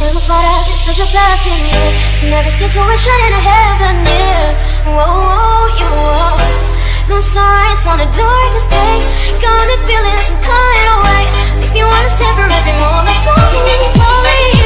such a blessing, yeah To never situation in a heaven, yeah Whoa, whoa, yeah, whoa. No sunrise on the darkest day. Got me feeling some kind of way Make me wanna savor every moment. Slowly, slowly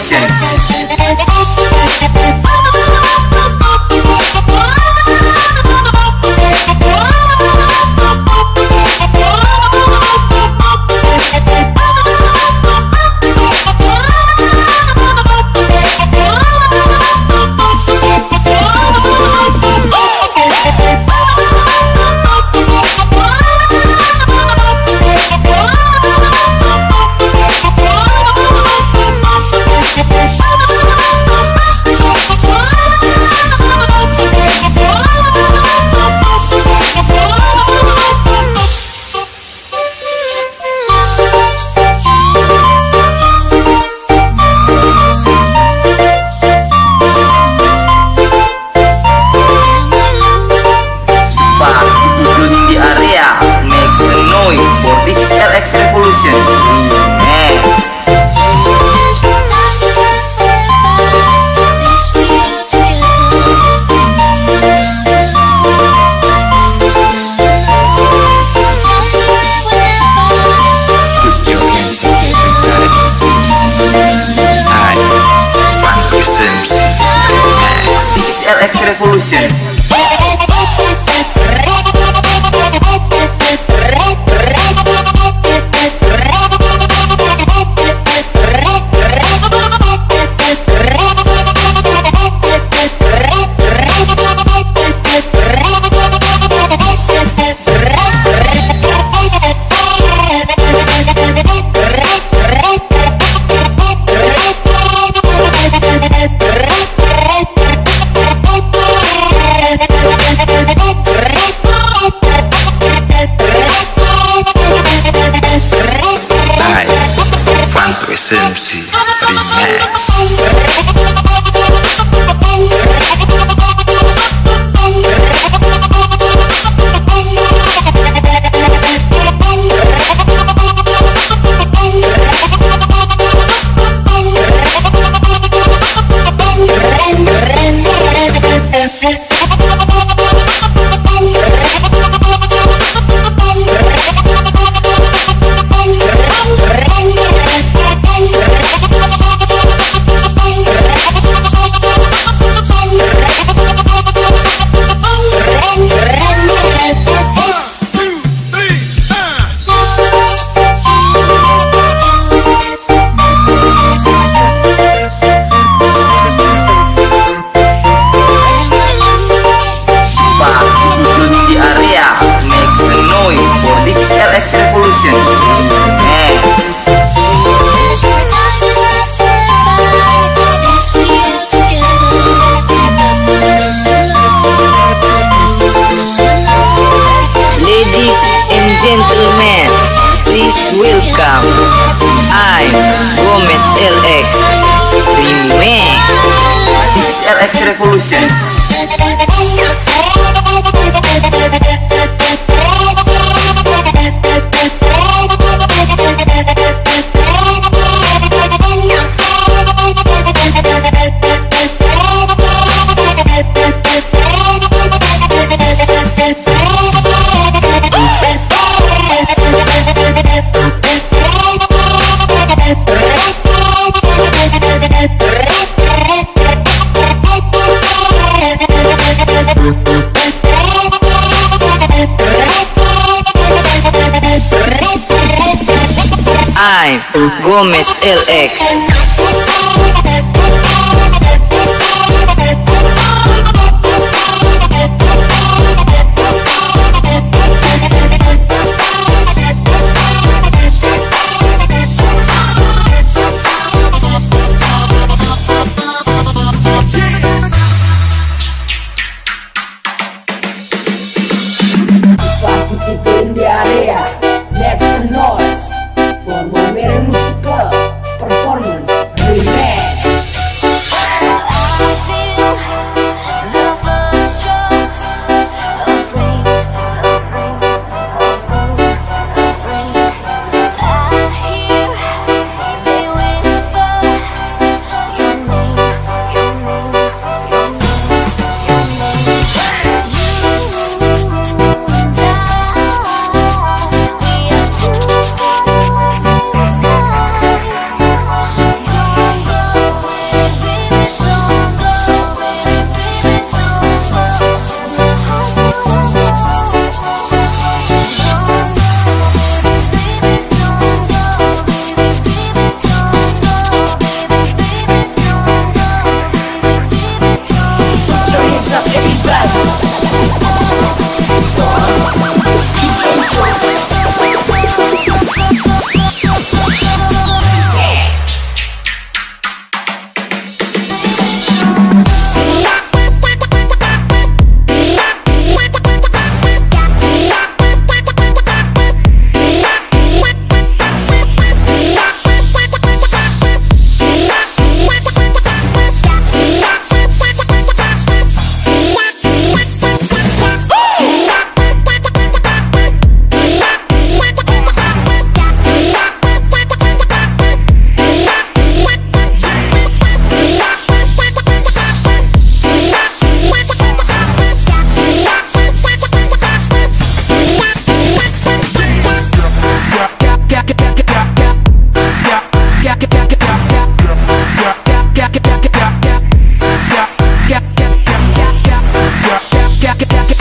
Nation. Revolution. MC max. Gomez LX Remix. This is LX Revolution. I'm Gómez LX.